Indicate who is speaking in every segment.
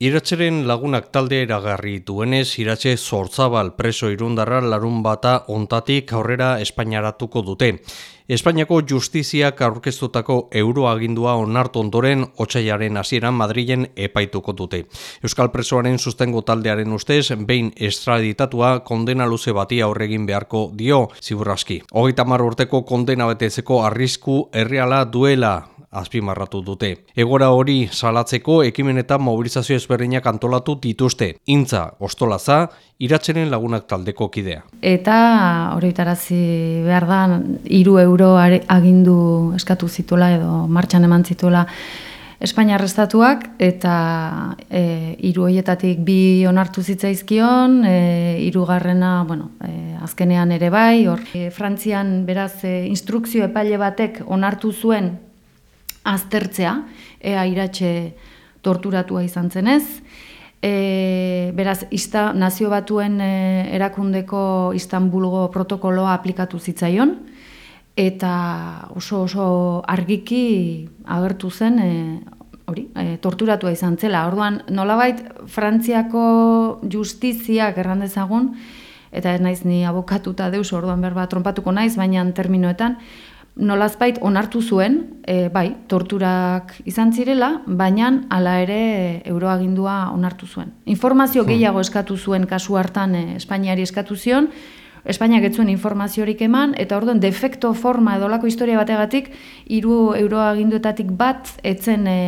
Speaker 1: Iratxeren lagunak talde eragarri duenez, iratxe zortzabal preso irundarra larun bata ontatik aurrera Espainiaratuko dute. Espainiako justiziak aurkeztutako euroagindua onartu ondoren otxaiaren hasieran Madrilen epaituko dute. Euskal presoaren sustengo taldearen ustez, behin estraditatua kondena luze bati aurregin beharko dio, ziburraski. Hogeita urteko kondena betezeko arrisku erreala duela azpimarratu dute. Egora hori salatzeko ekimen eta mobilizazio ezberdinak antolatu dituzte. Intza, ostolaza, iratzenen lagunak taldeko kidea.
Speaker 2: Eta horretarazi behar da, iru euro agindu eskatu zituela edo martxan eman zituela Espainia arrestatuak eta e, iru hoietatik bi onartu zitzaizkion, e, irugarrena, bueno, e, azkenean ere bai, hor, e, Frantzian beraz e, instrukzio epaile batek onartu zuen aztertzea, ea iratxe torturatua izan zenez. E, beraz, ista, nazio batuen e, erakundeko Istanbulgo protokoloa aplikatu zitzaion, eta oso oso argiki agertu zen e, hori, e, torturatua izan zela. Orduan, nolabait Frantziako justiziak errandezagun, eta ez naiz ni abokatuta deus, orduan berba trompatuko naiz, baina terminoetan, nolazbait onartu zuen, e, bai, torturak izan zirela, baina hala ere euroagindua onartu zuen. Informazio hmm. gehiago eskatu zuen kasu hartan e, Espainiari eskatu zion, Espainiak ez zuen informaziorik eman, eta orduan defekto forma edolako historia bategatik, hiru euroaginduetatik bat etzen e,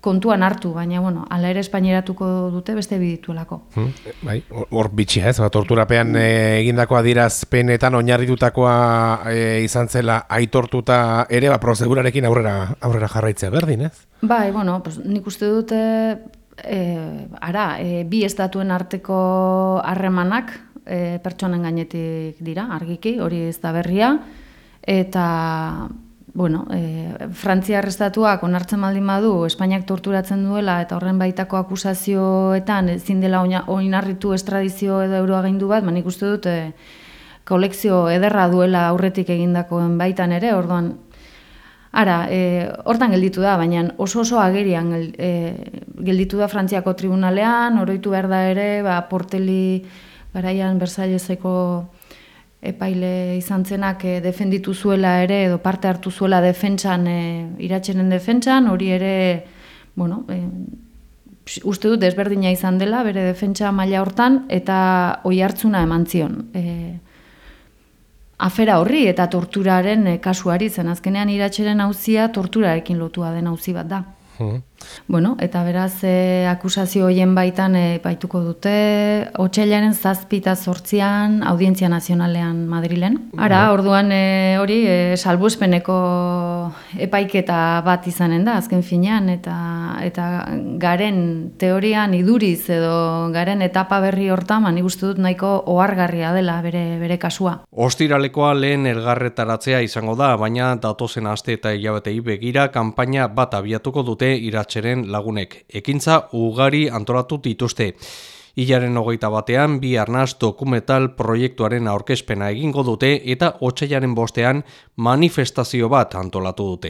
Speaker 2: kontuan hartu, baina, bueno, ala ere espaineratuko dute beste bidituelako.
Speaker 3: Hmm, bai, hor bitxia ez, ba, torturapean e, egindako adirazpenetan oinarritutakoa e, izan zela aitortuta ere, ba, prozedurarekin aurrera, aurrera jarraitzea berdin, ez?
Speaker 2: Bai, bueno, pues, nik uste dute, e, ara, e, bi estatuen arteko harremanak e, pertsonen gainetik dira, argiki, hori ez da berria, eta bueno, e, Frantzia arrestatuak onartzen baldin badu, Espainiak torturatzen duela eta horren baitako akusazioetan ezin dela oinarritu estradizio edo euroagindu bat, manik uste dut e, kolekzio ederra duela aurretik egindakoen baitan ere, orduan Ara, e, hortan gelditu da, baina oso oso agerian e, gelditu da Frantziako tribunalean, oroitu behar da ere, ba, porteli garaian Versailleseko epaile izan zenak e, defenditu zuela ere edo parte hartu zuela defentsan e, iratsenen defentsan hori ere bueno e, uste dut desberdina izan dela bere defentsa maila hortan eta oi hartzuna eman zion. E, afera horri eta torturaren kasuari zen. Azkenean iratseren auzia torturarekin lotua den auzi bat da Bueno, eta beraz e, akusazio hoien baitan e, baituko dute otxailaren zazpita sortzian audientzia nazionalean Madrilen. Ara, orduan e, hori e, salbuespeneko epaiketa bat izanen da, azken finean, eta, eta garen teorian iduriz edo garen etapa berri hortan, mani guztu dut nahiko ohargarria dela bere, bere kasua.
Speaker 1: Ostiralekoa lehen elgarretaratzea izango da, baina datozen aste eta hilabetei begira kanpaina bat abiatuko dute iratxeren lagunek. Ekintza ugari antolatu dituzte. Ilaren hogeita batean, bi arnaz dokumental proiektuaren aurkezpena egingo dute eta otxaiaren bostean manifestazio bat antolatu dute.